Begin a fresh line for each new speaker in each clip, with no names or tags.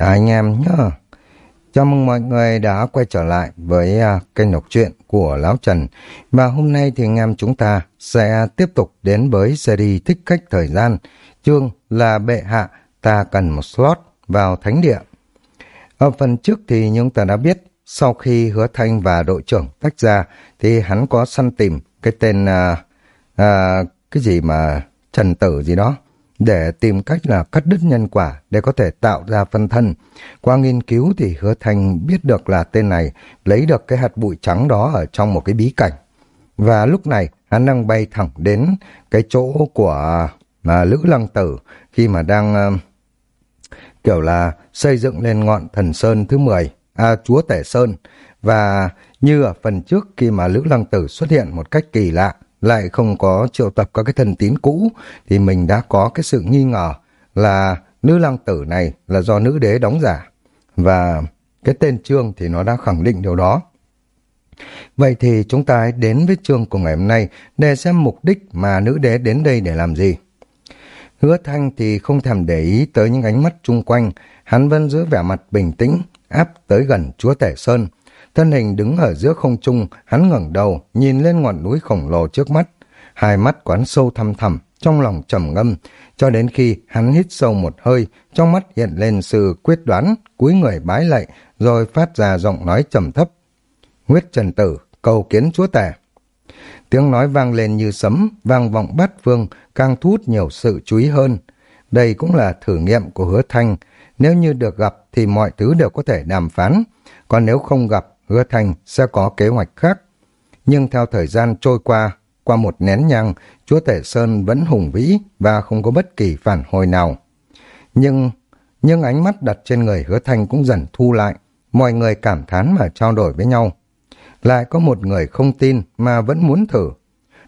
À, anh em nhá. Chào mừng mọi người đã quay trở lại với uh, kênh đọc truyện của Lão Trần. Và hôm nay thì anh em chúng ta sẽ tiếp tục đến với series Thích Khách Thời Gian. Chương là Bệ Hạ, ta cần một slot vào Thánh Địa. Ở phần trước thì chúng ta đã biết, sau khi Hứa Thanh và đội trưởng tách ra, thì hắn có săn tìm cái tên, uh, uh, cái gì mà Trần Tử gì đó để tìm cách là cắt đứt nhân quả để có thể tạo ra phân thân. Qua nghiên cứu thì Hứa Thanh biết được là tên này lấy được cái hạt bụi trắng đó ở trong một cái bí cảnh. Và lúc này hắn đang bay thẳng đến cái chỗ của mà Lữ Lăng Tử khi mà đang uh, kiểu là xây dựng lên ngọn thần sơn thứ 10, à, chúa Tể Sơn. Và như ở phần trước khi mà Lữ Lăng Tử xuất hiện một cách kỳ lạ, lại không có triệu tập các cái thần tín cũ thì mình đã có cái sự nghi ngờ là nữ lăng tử này là do nữ đế đóng giả và cái tên chương thì nó đã khẳng định điều đó. Vậy thì chúng ta hãy đến với chương của ngày hôm nay để xem mục đích mà nữ đế đến đây để làm gì. Hứa Thanh thì không thèm để ý tới những ánh mắt chung quanh, hắn vẫn giữ vẻ mặt bình tĩnh, áp tới gần chúa Tể Sơn, Thân hình đứng ở giữa không trung, hắn ngẩng đầu, nhìn lên ngọn núi khổng lồ trước mắt. Hai mắt quán sâu thăm thẳm, trong lòng trầm ngâm, cho đến khi hắn hít sâu một hơi, trong mắt hiện lên sự quyết đoán, cúi người bái lạy, rồi phát ra giọng nói trầm thấp. Nguyết trần tử, cầu kiến chúa tể. Tiếng nói vang lên như sấm, vang vọng bát phương, càng thu hút nhiều sự chú ý hơn. Đây cũng là thử nghiệm của hứa thanh. Nếu như được gặp thì mọi thứ đều có thể đàm phán. Còn nếu không gặp hứa thành sẽ có kế hoạch khác. Nhưng theo thời gian trôi qua, qua một nén nhang, chúa Tể Sơn vẫn hùng vĩ và không có bất kỳ phản hồi nào. Nhưng, nhưng ánh mắt đặt trên người hứa thành cũng dần thu lại, mọi người cảm thán mà trao đổi với nhau. Lại có một người không tin mà vẫn muốn thử.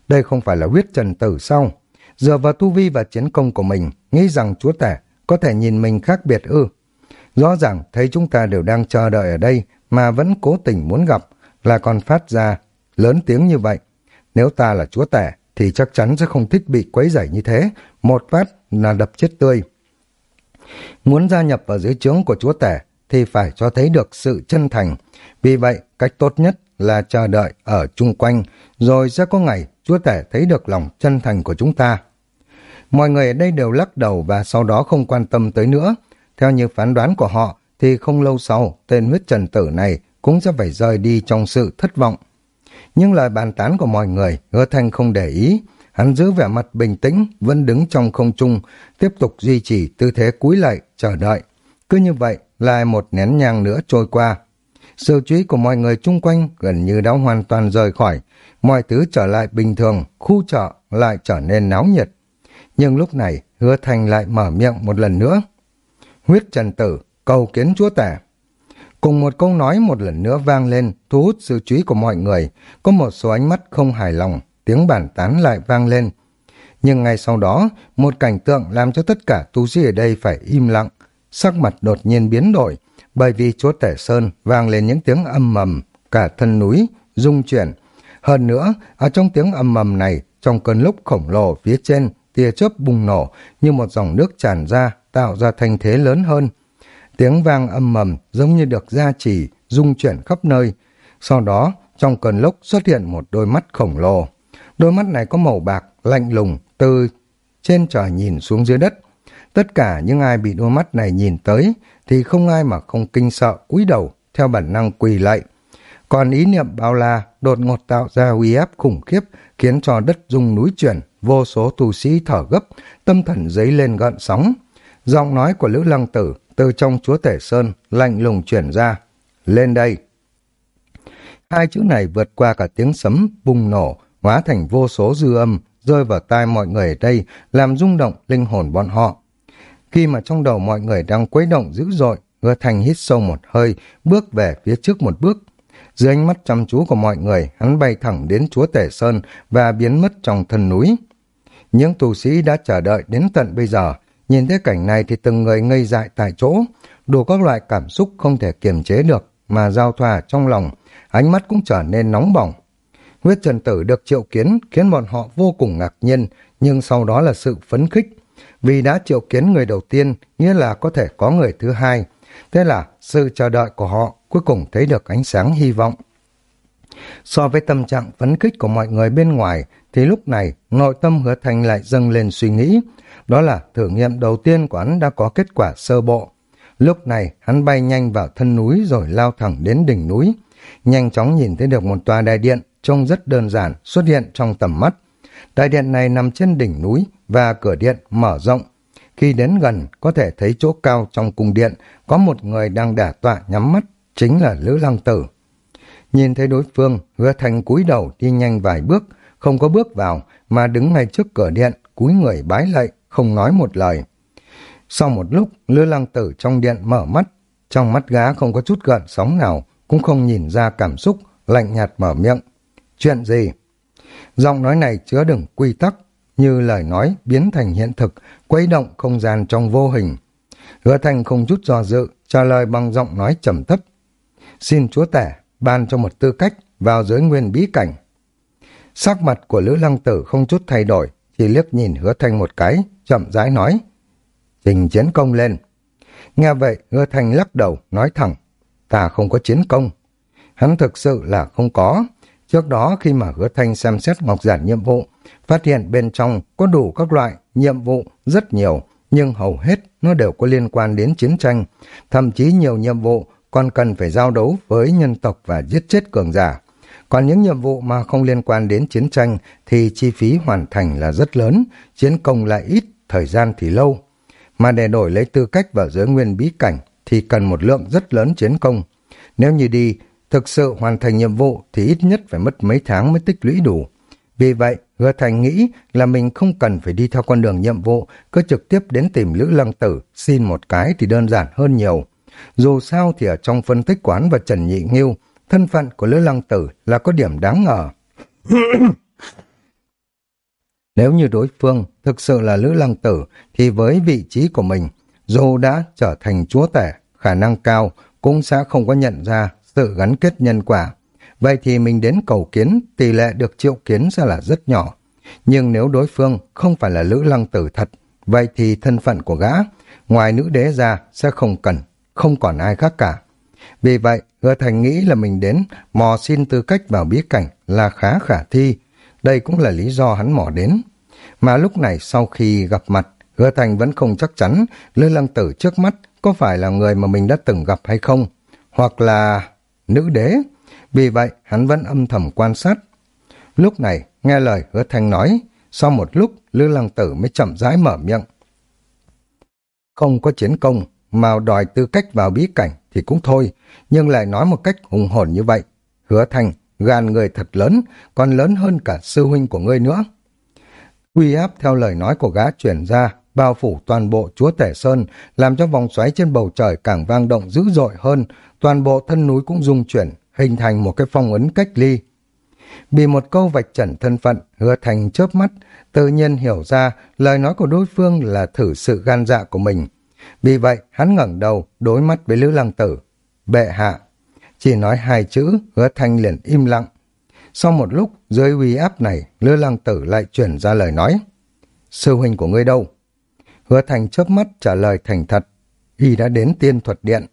Đây không phải là huyết trần tử sao? Dựa vào tu vi và chiến công của mình, nghĩ rằng chúa tể có thể nhìn mình khác biệt ư. Rõ ràng thấy chúng ta đều đang chờ đợi ở đây mà vẫn cố tình muốn gặp, là còn phát ra lớn tiếng như vậy. Nếu ta là chúa tể, thì chắc chắn sẽ không thích bị quấy rầy như thế, một phát là đập chết tươi. Muốn gia nhập vào dưới trướng của chúa tể, thì phải cho thấy được sự chân thành. Vì vậy, cách tốt nhất là chờ đợi ở chung quanh, rồi sẽ có ngày chúa tể thấy được lòng chân thành của chúng ta. Mọi người ở đây đều lắc đầu và sau đó không quan tâm tới nữa. Theo như phán đoán của họ, thì không lâu sau, tên huyết trần tử này cũng sẽ phải rời đi trong sự thất vọng. Nhưng lời bàn tán của mọi người, hứa thanh không để ý. Hắn giữ vẻ mặt bình tĩnh, vẫn đứng trong không trung, tiếp tục duy trì tư thế cúi lạy, chờ đợi. Cứ như vậy, lại một nén nhang nữa trôi qua. Sự chú ý của mọi người chung quanh gần như đã hoàn toàn rời khỏi. Mọi thứ trở lại bình thường, khu chợ lại trở nên náo nhiệt. Nhưng lúc này, hứa thanh lại mở miệng một lần nữa. Huyết trần tử, cầu kiến chúa tể. Cùng một câu nói một lần nữa vang lên, thu hút sự chú ý của mọi người. Có một số ánh mắt không hài lòng, tiếng bản tán lại vang lên. Nhưng ngay sau đó, một cảnh tượng làm cho tất cả tu sĩ ở đây phải im lặng. Sắc mặt đột nhiên biến đổi, bởi vì chúa tể Sơn vang lên những tiếng âm mầm, cả thân núi, rung chuyển. Hơn nữa, ở trong tiếng âm mầm này, trong cơn lốc khổng lồ phía trên, tia chớp bùng nổ như một dòng nước tràn ra, tạo ra thanh thế lớn hơn. Tiếng vang âm mầm giống như được gia trì, rung chuyển khắp nơi. Sau đó, trong cơn lốc xuất hiện một đôi mắt khổng lồ. Đôi mắt này có màu bạc, lạnh lùng, từ trên trời nhìn xuống dưới đất. Tất cả những ai bị đôi mắt này nhìn tới thì không ai mà không kinh sợ cúi đầu theo bản năng quỳ lạy. Còn ý niệm bao la đột ngột tạo ra uy áp khủng khiếp khiến cho đất rung núi chuyển, vô số tu sĩ thở gấp, tâm thần dấy lên gợn sóng. Giọng nói của Lữ Lăng Tử từ trong chúa tể sơn lạnh lùng chuyển ra. Lên đây! Hai chữ này vượt qua cả tiếng sấm, bùng nổ, hóa thành vô số dư âm, rơi vào tai mọi người ở đây, làm rung động linh hồn bọn họ. Khi mà trong đầu mọi người đang quấy động dữ dội, hứa thành hít sâu một hơi, bước về phía trước một bước. Dưới ánh mắt chăm chú của mọi người, hắn bay thẳng đến chúa tể sơn và biến mất trong thân núi. Những tù sĩ đã chờ đợi đến tận bây giờ, Nhìn thấy cảnh này thì từng người ngây dại tại chỗ, đủ các loại cảm xúc không thể kiềm chế được mà giao thoa trong lòng, ánh mắt cũng trở nên nóng bỏng. Huyết Trần Tử được triệu kiến khiến bọn họ vô cùng ngạc nhiên, nhưng sau đó là sự phấn khích. Vì đã triệu kiến người đầu tiên, nghĩa là có thể có người thứ hai. Thế là sự chờ đợi của họ cuối cùng thấy được ánh sáng hy vọng. So với tâm trạng phấn khích của mọi người bên ngoài, thì lúc này nội tâm hứa thành lại dâng lên suy nghĩ. Đó là thử nghiệm đầu tiên của hắn đã có kết quả sơ bộ. Lúc này hắn bay nhanh vào thân núi rồi lao thẳng đến đỉnh núi. Nhanh chóng nhìn thấy được một tòa đại điện trông rất đơn giản xuất hiện trong tầm mắt. Đại điện này nằm trên đỉnh núi và cửa điện mở rộng. Khi đến gần có thể thấy chỗ cao trong cung điện có một người đang đả tọa nhắm mắt, chính là Lữ Lăng Tử. Nhìn thấy đối phương, hứa thành cúi đầu đi nhanh vài bước, không có bước vào mà đứng ngay trước cửa điện, cúi người bái lạy, không nói một lời. Sau một lúc, Lữ Lăng Tử trong điện mở mắt, trong mắt gá không có chút gợn sóng nào, cũng không nhìn ra cảm xúc, lạnh nhạt mở miệng. Chuyện gì? Giọng nói này chứa đựng quy tắc, như lời nói biến thành hiện thực, quấy động không gian trong vô hình. Hứa Thành không chút do dự, trả lời bằng giọng nói trầm thấp. Xin chúa tể, ban cho một tư cách vào giới nguyên bí cảnh. Sắc mặt của Lữ Lăng Tử không chút thay đổi, chỉ liếc nhìn hứa thanh một cái, chậm rãi nói. Trình chiến công lên. Nghe vậy, hứa thanh lắc đầu, nói thẳng. Ta không có chiến công. Hắn thực sự là không có. Trước đó khi mà hứa Thanh xem xét ngọc giản nhiệm vụ, phát hiện bên trong có đủ các loại nhiệm vụ rất nhiều, nhưng hầu hết nó đều có liên quan đến chiến tranh, thậm chí nhiều nhiệm vụ còn cần phải giao đấu với nhân tộc và giết chết cường giả. Còn những nhiệm vụ mà không liên quan đến chiến tranh thì chi phí hoàn thành là rất lớn, chiến công lại ít, thời gian thì lâu. Mà để đổi lấy tư cách vào giới nguyên bí cảnh thì cần một lượng rất lớn chiến công. Nếu như đi thực sự hoàn thành nhiệm vụ thì ít nhất phải mất mấy tháng mới tích lũy đủ. Vì vậy, Hứa Thành nghĩ là mình không cần phải đi theo con đường nhiệm vụ, cứ trực tiếp đến tìm Lữ Lăng Tử, xin một cái thì đơn giản hơn nhiều. Dù sao thì ở trong phân tích quán và Trần Nhị Nghiêu, thân phận của Lữ Lăng Tử là có điểm đáng ngờ. Nếu như đối phương thực sự là Lữ Lăng Tử, thì với vị trí của mình, dù đã trở thành chúa tể, khả năng cao cũng sẽ không có nhận ra sự gắn kết nhân quả. Vậy thì mình đến cầu kiến, tỷ lệ được triệu kiến sẽ là rất nhỏ. Nhưng nếu đối phương không phải là Lữ Lăng Tử thật, vậy thì thân phận của gã, ngoài nữ đế ra sẽ không cần, không còn ai khác cả. Vì vậy, Hứa Thành nghĩ là mình đến mò xin tư cách vào bí cảnh là khá khả thi. Đây cũng là lý do hắn mò đến. Mà lúc này sau khi gặp mặt, Hứa Thành vẫn không chắc chắn lư Lăng Tử trước mắt có phải là người mà mình đã từng gặp hay không. Hoặc là nữ đế. Vì vậy, hắn vẫn âm thầm quan sát. Lúc này, nghe lời hứa thành nói, sau một lúc, Lư Lăng Tử mới chậm rãi mở miệng. Không có chiến công, mà đòi tư cách vào bí cảnh thì cũng thôi, nhưng lại nói một cách hùng hồn như vậy. Hứa Thành gan người thật lớn, còn lớn hơn cả sư huynh của ngươi nữa. Quy áp theo lời nói của gã chuyển ra, bao phủ toàn bộ chúa tể sơn, làm cho vòng xoáy trên bầu trời càng vang động dữ dội hơn, toàn bộ thân núi cũng rung chuyển, hình thành một cái phong ấn cách ly. Bị một câu vạch trần thân phận, hứa thành chớp mắt, tự nhiên hiểu ra lời nói của đối phương là thử sự gan dạ của mình. Vì vậy, hắn ngẩng đầu, đối mắt với Lữ Lăng Tử. Bệ hạ. Chỉ nói hai chữ, hứa thành liền im lặng. Sau một lúc, dưới uy áp này, Lữ Lăng Tử lại chuyển ra lời nói. Sư huynh của ngươi đâu? Hứa thành chớp mắt trả lời thành thật. Y đã đến tiên thuật điện.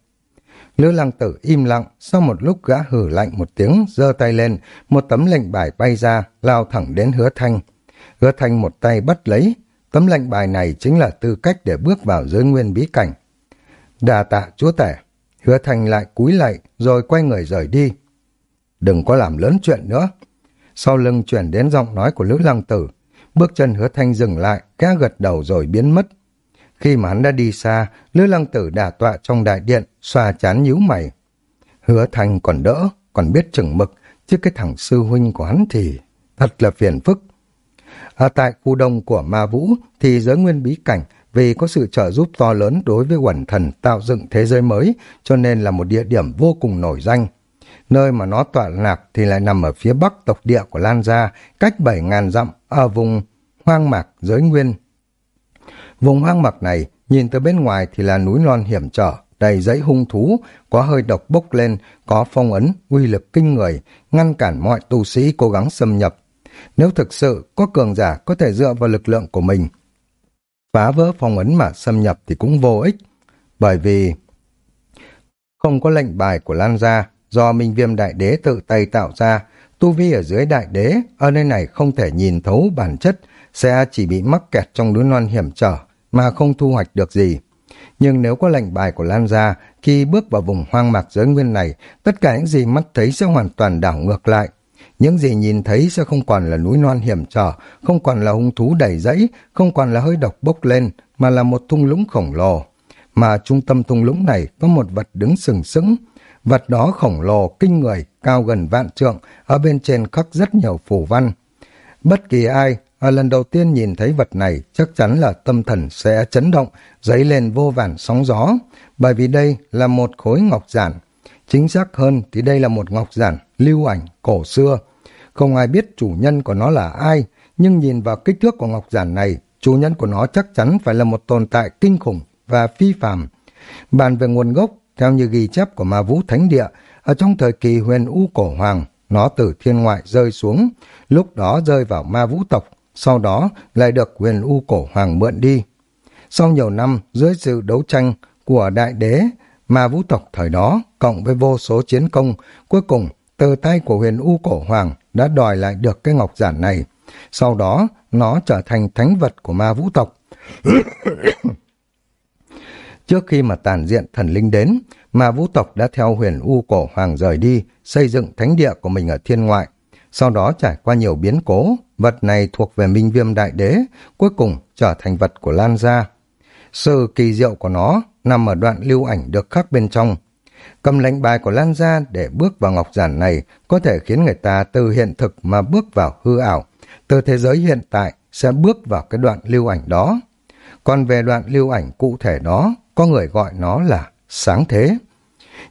Lữ lăng tử im lặng, sau một lúc gã hử lạnh một tiếng, giơ tay lên, một tấm lệnh bài bay ra, lao thẳng đến hứa thanh. Hứa thanh một tay bắt lấy, tấm lệnh bài này chính là tư cách để bước vào giới nguyên bí cảnh. Đà tạ chúa tể, hứa thanh lại cúi lạy, rồi quay người rời đi. Đừng có làm lớn chuyện nữa. Sau lưng chuyển đến giọng nói của Lữ Lăng Tử, bước chân hứa thanh dừng lại, khẽ gật đầu rồi biến mất. Khi mà hắn đã đi xa, Lữ Lăng Tử Đà tọa trong đại điện, xoa chán nhíu mày. Hứa Thành còn đỡ, còn biết chừng mực, chứ cái thằng sư huynh của hắn thì thật là phiền phức. Ở tại khu đông của Ma Vũ thì giới nguyên bí cảnh vì có sự trợ giúp to lớn đối với quẩn thần tạo dựng thế giới mới cho nên là một địa điểm vô cùng nổi danh. Nơi mà nó tọa lạc thì lại nằm ở phía bắc tộc địa của Lan Gia, cách 7.000 dặm ở vùng hoang mạc giới nguyên Vùng hoang mạc này, nhìn từ bên ngoài thì là núi non hiểm trở, đầy dãy hung thú, có hơi độc bốc lên, có phong ấn, uy lực kinh người, ngăn cản mọi tu sĩ cố gắng xâm nhập. Nếu thực sự có cường giả có thể dựa vào lực lượng của mình, phá vỡ phong ấn mà xâm nhập thì cũng vô ích, bởi vì Không có lệnh bài của Lan gia, do Minh Viêm Đại Đế tự tay tạo ra, tu vi ở dưới Đại Đế, ở nơi này không thể nhìn thấu bản chất, sẽ chỉ bị mắc kẹt trong núi non hiểm trở, mà không thu hoạch được gì. Nhưng nếu có lệnh bài của Lan gia, khi bước vào vùng hoang mạc giới nguyên này, tất cả những gì mắt thấy sẽ hoàn toàn đảo ngược lại. Những gì nhìn thấy sẽ không còn là núi non hiểm trở, không còn là hung thú đầy rẫy, không còn là hơi độc bốc lên, mà là một thung lũng khổng lồ. Mà trung tâm thung lũng này có một vật đứng sừng sững. Vật đó khổng lồ, kinh người, cao gần vạn trượng, ở bên trên khắc rất nhiều phù văn. Bất kỳ ai ở lần đầu tiên nhìn thấy vật này chắc chắn là tâm thần sẽ chấn động, dấy lên vô vàn sóng gió, bởi vì đây là một khối ngọc giản. Chính xác hơn thì đây là một ngọc giản lưu ảnh cổ xưa. Không ai biết chủ nhân của nó là ai, nhưng nhìn vào kích thước của ngọc giản này, chủ nhân của nó chắc chắn phải là một tồn tại kinh khủng và phi phàm. Bàn về nguồn gốc, theo như ghi chép của ma vũ thánh địa, ở trong thời kỳ huyền u cổ hoàng, nó từ thiên ngoại rơi xuống, lúc đó rơi vào ma vũ tộc, sau đó lại được huyền u cổ hoàng mượn đi. Sau nhiều năm, dưới sự đấu tranh của đại đế, ma vũ tộc thời đó, cộng với vô số chiến công, cuối cùng từ tay của huyền u cổ hoàng đã đòi lại được cái ngọc giản này. Sau đó, nó trở thành thánh vật của ma vũ tộc. Trước khi mà tàn diện thần linh đến, ma vũ tộc đã theo huyền u cổ hoàng rời đi, xây dựng thánh địa của mình ở thiên ngoại. Sau đó trải qua nhiều biến cố, vật này thuộc về minh viêm đại đế, cuối cùng trở thành vật của Lan Gia. Sự kỳ diệu của nó nằm ở đoạn lưu ảnh được khắc bên trong. Cầm lệnh bài của Lan Gia để bước vào ngọc giản này có thể khiến người ta từ hiện thực mà bước vào hư ảo, từ thế giới hiện tại sẽ bước vào cái đoạn lưu ảnh đó. Còn về đoạn lưu ảnh cụ thể đó, có người gọi nó là sáng thế.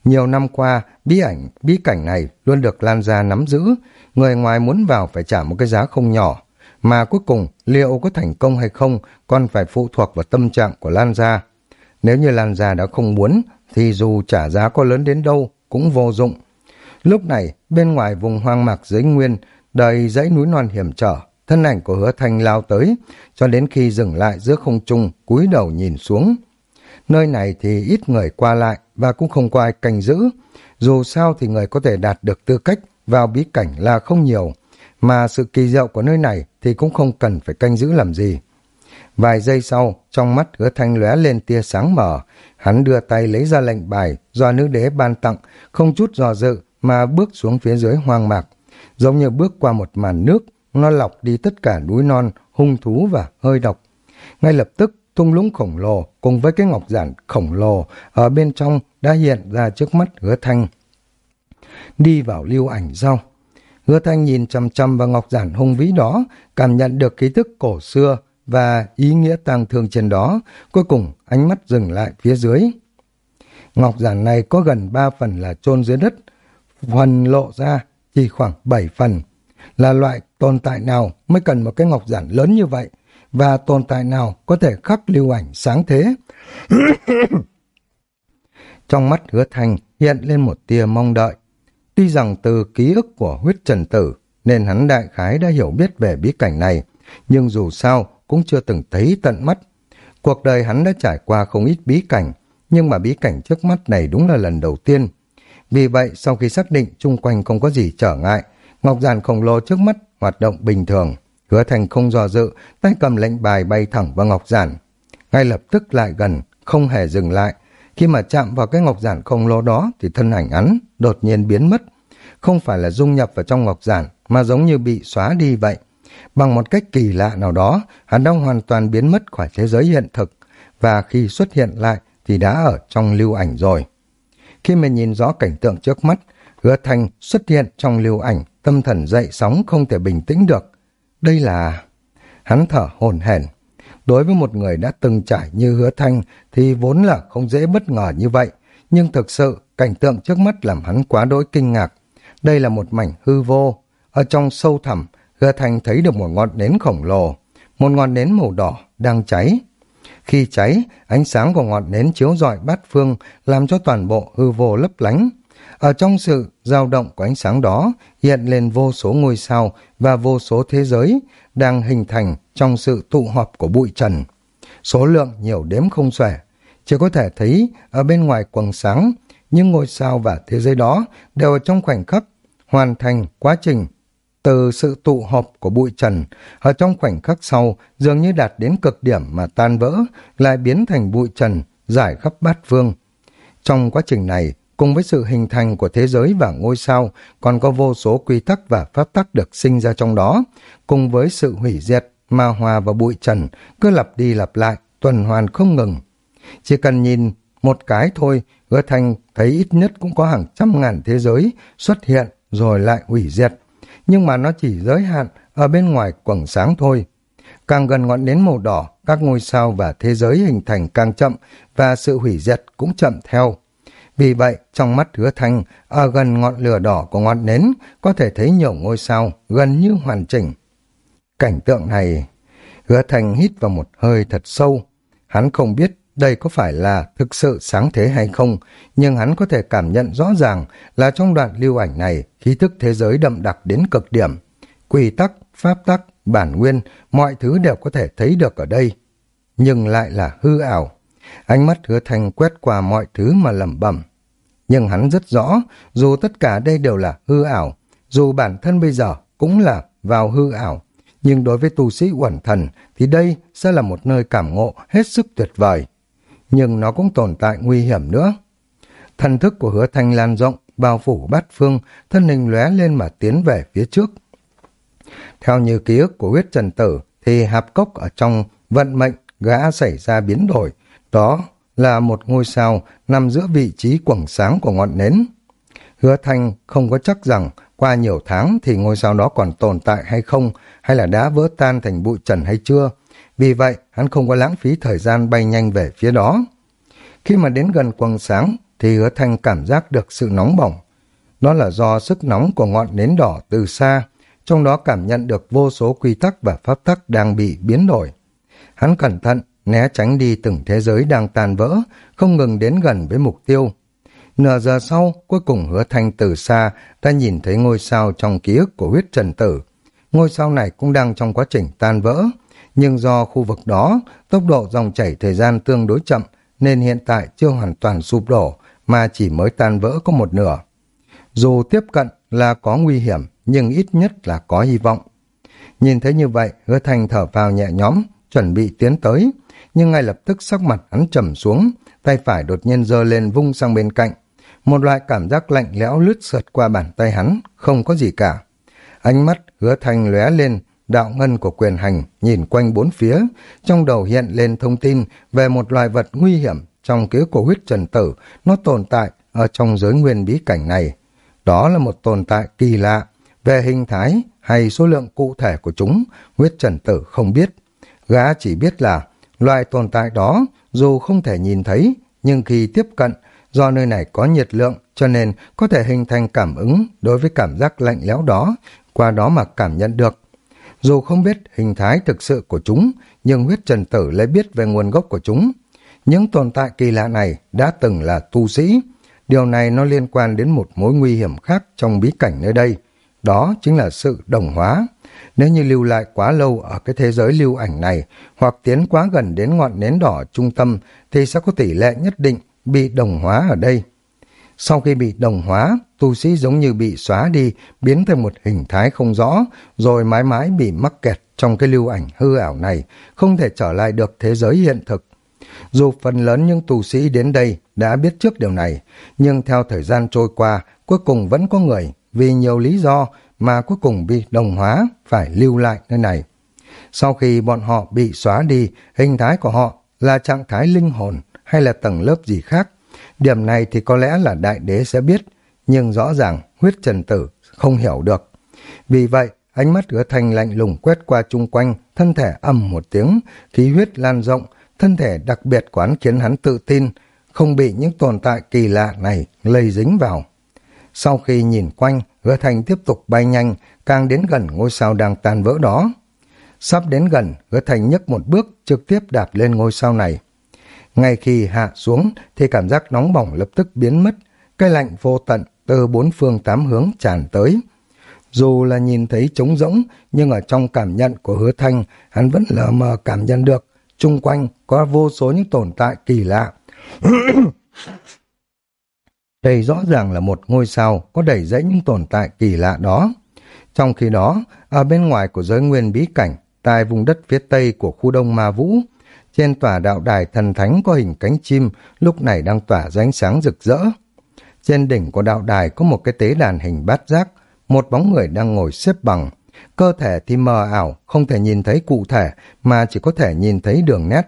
Nhiều năm qua, bí ảnh, bí cảnh này luôn được Lan Gia nắm giữ, người ngoài muốn vào phải trả một cái giá không nhỏ, mà cuối cùng liệu có thành công hay không còn phải phụ thuộc vào tâm trạng của Lan Gia. Nếu như Lan Gia đã không muốn, thì dù trả giá có lớn đến đâu cũng vô dụng. Lúc này, bên ngoài vùng hoang mạc dưới nguyên, đầy dãy núi non hiểm trở, thân ảnh của hứa thanh lao tới, cho đến khi dừng lại giữa không trung, cúi đầu nhìn xuống. Nơi này thì ít người qua lại và cũng không có ai canh giữ. Dù sao thì người có thể đạt được tư cách vào bí cảnh là không nhiều, mà sự kỳ diệu của nơi này thì cũng không cần phải canh giữ làm gì. Vài giây sau, trong mắt hứa thanh lóe lên tia sáng mở, hắn đưa tay lấy ra lệnh bài do nữ đế ban tặng, không chút dò dự mà bước xuống phía dưới hoang mạc. Giống như bước qua một màn nước, nó lọc đi tất cả núi non, hung thú và hơi độc. Ngay lập tức, thung lũng khổng lồ cùng với cái ngọc giản khổng lồ ở bên trong đã hiện ra trước mắt hứa thanh. Đi vào lưu ảnh sau. Hứa thanh nhìn chăm chăm vào ngọc giản hung vĩ đó, cảm nhận được ký thức cổ xưa và ý nghĩa tang thương trên đó, cuối cùng ánh mắt dừng lại phía dưới. Ngọc giản này có gần 3 phần là chôn dưới đất, phần lộ ra chỉ khoảng 7 phần. Là loại tồn tại nào mới cần một cái ngọc giản lớn như vậy, và tồn tại nào có thể khắc lưu ảnh sáng thế. Trong mắt hứa thành hiện lên một tia mong đợi. Tuy rằng từ ký ức của huyết trần tử nên hắn đại khái đã hiểu biết về bí cảnh này, nhưng dù sao cũng chưa từng thấy tận mắt. Cuộc đời hắn đã trải qua không ít bí cảnh, nhưng mà bí cảnh trước mắt này đúng là lần đầu tiên. Vì vậy, sau khi xác định chung quanh không có gì trở ngại, Ngọc Giản khổng lồ trước mắt hoạt động bình thường. Hứa Thành không dò dự, tay cầm lệnh bài bay thẳng vào Ngọc Giản. Ngay lập tức lại gần, không hề dừng lại. Khi mà chạm vào cái Ngọc Giản khổng lồ đó thì thân ảnh hắn đột nhiên biến mất. Không phải là dung nhập vào trong Ngọc Giản, mà giống như bị xóa đi vậy. Bằng một cách kỳ lạ nào đó, hắn đang hoàn toàn biến mất khỏi thế giới hiện thực, và khi xuất hiện lại thì đã ở trong lưu ảnh rồi. Khi mình nhìn rõ cảnh tượng trước mắt, hứa thanh xuất hiện trong lưu ảnh, tâm thần dậy sóng không thể bình tĩnh được. Đây là... Hắn thở hồn hển. Đối với một người đã từng trải như hứa thanh thì vốn là không dễ bất ngờ như vậy. Nhưng thực sự, cảnh tượng trước mắt làm hắn quá đỗi kinh ngạc. Đây là một mảnh hư vô. Ở trong sâu thẳm, Hứa Thành thấy được một ngọn nến khổng lồ, một ngọn nến màu đỏ đang cháy. Khi cháy, ánh sáng của ngọn nến chiếu rọi bát phương làm cho toàn bộ hư vô lấp lánh. Ở trong sự dao động của ánh sáng đó hiện lên vô số ngôi sao và vô số thế giới đang hình thành trong sự tụ họp của bụi trần. Số lượng nhiều đếm không xuể, chỉ có thể thấy ở bên ngoài quầng sáng nhưng ngôi sao và thế giới đó đều ở trong khoảnh khắc hoàn thành quá trình từ sự tụ họp của bụi trần, ở trong khoảnh khắc sau dường như đạt đến cực điểm mà tan vỡ, lại biến thành bụi trần, giải khắp bát vương Trong quá trình này, cùng với sự hình thành của thế giới và ngôi sao, còn có vô số quy tắc và pháp tắc được sinh ra trong đó, cùng với sự hủy diệt, ma hòa và bụi trần, cứ lặp đi lặp lại, tuần hoàn không ngừng. Chỉ cần nhìn một cái thôi, hứa thành thấy ít nhất cũng có hàng trăm ngàn thế giới xuất hiện rồi lại hủy diệt. Nhưng mà nó chỉ giới hạn ở bên ngoài quầng sáng thôi. Càng gần ngọn nến màu đỏ, các ngôi sao và thế giới hình thành càng chậm và sự hủy diệt cũng chậm theo. Vì vậy, trong mắt hứa thanh, ở gần ngọn lửa đỏ của ngọn nến, có thể thấy nhiều ngôi sao gần như hoàn chỉnh. Cảnh tượng này, hứa thanh hít vào một hơi thật sâu. Hắn không biết đây có phải là thực sự sáng thế hay không, nhưng hắn có thể cảm nhận rõ ràng là trong đoạn lưu ảnh này, khí thức thế giới đậm đặc đến cực điểm. Quy tắc, pháp tắc, bản nguyên, mọi thứ đều có thể thấy được ở đây. Nhưng lại là hư ảo. Ánh mắt hứa thanh quét qua mọi thứ mà lẩm bẩm. Nhưng hắn rất rõ, dù tất cả đây đều là hư ảo, dù bản thân bây giờ cũng là vào hư ảo, nhưng đối với tu sĩ uẩn thần thì đây sẽ là một nơi cảm ngộ hết sức tuyệt vời. Nhưng nó cũng tồn tại nguy hiểm nữa. Thần thức của hứa thanh lan rộng, bao phủ bát phương, thân hình lóe lên mà tiến về phía trước. Theo như ký ức của huyết trần tử, thì hạp cốc ở trong vận mệnh gã xảy ra biến đổi. Đó là một ngôi sao nằm giữa vị trí quầng sáng của ngọn nến. Hứa Thanh không có chắc rằng qua nhiều tháng thì ngôi sao đó còn tồn tại hay không, hay là đã vỡ tan thành bụi trần hay chưa. Vì vậy, hắn không có lãng phí thời gian bay nhanh về phía đó. Khi mà đến gần quầng sáng, thì hứa thanh cảm giác được sự nóng bỏng. Đó là do sức nóng của ngọn nến đỏ từ xa, trong đó cảm nhận được vô số quy tắc và pháp tắc đang bị biến đổi. Hắn cẩn thận, né tránh đi từng thế giới đang tan vỡ, không ngừng đến gần với mục tiêu. Nửa giờ sau, cuối cùng hứa thanh từ xa đã nhìn thấy ngôi sao trong ký ức của huyết trần tử. Ngôi sao này cũng đang trong quá trình tan vỡ, nhưng do khu vực đó, tốc độ dòng chảy thời gian tương đối chậm, nên hiện tại chưa hoàn toàn sụp đổ, mà chỉ mới tan vỡ có một nửa. Dù tiếp cận là có nguy hiểm, nhưng ít nhất là có hy vọng. Nhìn thấy như vậy, hứa thành thở vào nhẹ nhõm, chuẩn bị tiến tới, nhưng ngay lập tức sắc mặt hắn trầm xuống, tay phải đột nhiên giơ lên vung sang bên cạnh. Một loại cảm giác lạnh lẽo lướt sượt qua bàn tay hắn, không có gì cả. Ánh mắt hứa thành lóe lên, đạo ngân của quyền hành, nhìn quanh bốn phía, trong đầu hiện lên thông tin về một loài vật nguy hiểm trong ký của huyết trần tử, nó tồn tại ở trong giới nguyên bí cảnh này. Đó là một tồn tại kỳ lạ, về hình thái hay số lượng cụ thể của chúng, huyết trần tử không biết. Gã chỉ biết là loài tồn tại đó, dù không thể nhìn thấy, nhưng khi tiếp cận, do nơi này có nhiệt lượng, cho nên có thể hình thành cảm ứng đối với cảm giác lạnh lẽo đó, qua đó mà cảm nhận được. Dù không biết hình thái thực sự của chúng, nhưng huyết trần tử lại biết về nguồn gốc của chúng. Những tồn tại kỳ lạ này đã từng là tu sĩ. Điều này nó liên quan đến một mối nguy hiểm khác trong bí cảnh nơi đây. Đó chính là sự đồng hóa. Nếu như lưu lại quá lâu ở cái thế giới lưu ảnh này, hoặc tiến quá gần đến ngọn nến đỏ trung tâm, thì sẽ có tỷ lệ nhất định bị đồng hóa ở đây. Sau khi bị đồng hóa, tu sĩ giống như bị xóa đi, biến thành một hình thái không rõ, rồi mãi mãi bị mắc kẹt trong cái lưu ảnh hư ảo này, không thể trở lại được thế giới hiện thực. Dù phần lớn những tu sĩ đến đây đã biết trước điều này, nhưng theo thời gian trôi qua, cuối cùng vẫn có người vì nhiều lý do mà cuối cùng bị đồng hóa phải lưu lại nơi này. Sau khi bọn họ bị xóa đi, hình thái của họ là trạng thái linh hồn hay là tầng lớp gì khác. Điểm này thì có lẽ là đại đế sẽ biết, nhưng rõ ràng huyết trần tử không hiểu được. Vì vậy, ánh mắt hứa thanh lạnh lùng quét qua chung quanh, thân thể ầm một tiếng, khí huyết lan rộng, thân thể đặc biệt quán khiến hắn tự tin, không bị những tồn tại kỳ lạ này lây dính vào. Sau khi nhìn quanh, hứa thành tiếp tục bay nhanh, càng đến gần ngôi sao đang tan vỡ đó. Sắp đến gần, hứa thành nhấc một bước trực tiếp đạp lên ngôi sao này. Ngay khi hạ xuống thì cảm giác nóng bỏng lập tức biến mất, cái lạnh vô tận từ bốn phương tám hướng tràn tới. Dù là nhìn thấy trống rỗng, nhưng ở trong cảm nhận của hứa thanh, hắn vẫn lờ mờ cảm nhận được, chung quanh có vô số những tồn tại kỳ lạ. Đây rõ ràng là một ngôi sao có đẩy dẫy những tồn tại kỳ lạ đó. Trong khi đó, ở bên ngoài của giới nguyên bí cảnh, tại vùng đất phía tây của khu đông ma vũ, trên tòa đạo đài thần thánh có hình cánh chim lúc này đang tỏa ra ánh sáng rực rỡ. Trên đỉnh của đạo đài có một cái tế đàn hình bát giác, một bóng người đang ngồi xếp bằng. Cơ thể thì mờ ảo, không thể nhìn thấy cụ thể mà chỉ có thể nhìn thấy đường nét.